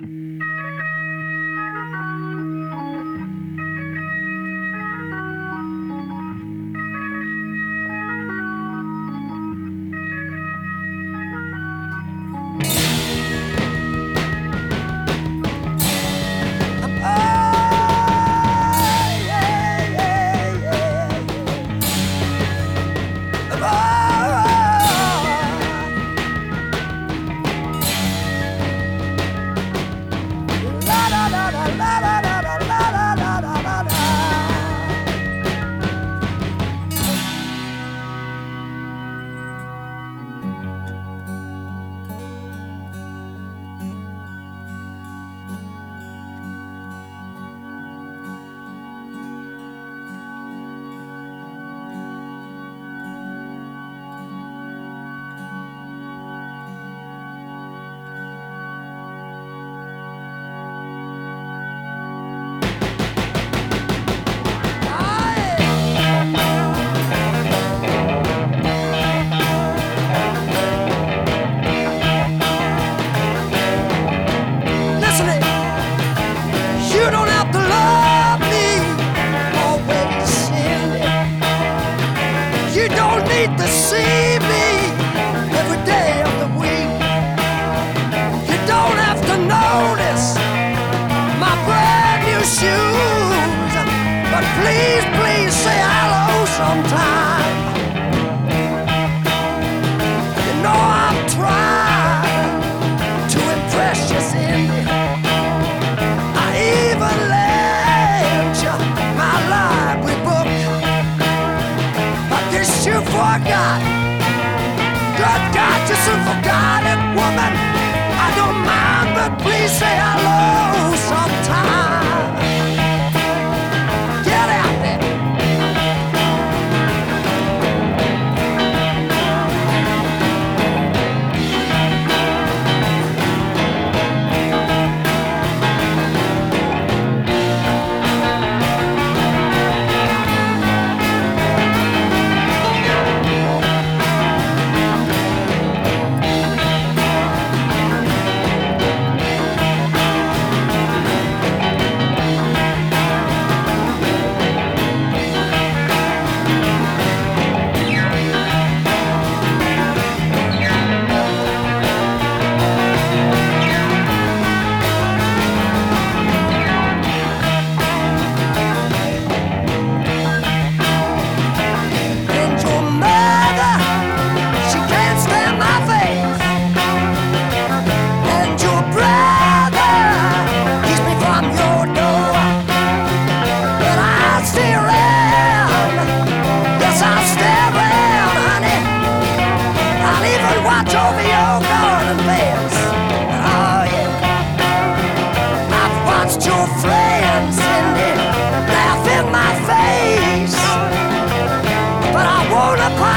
Música don't mind, but please say hello. Bonaparte!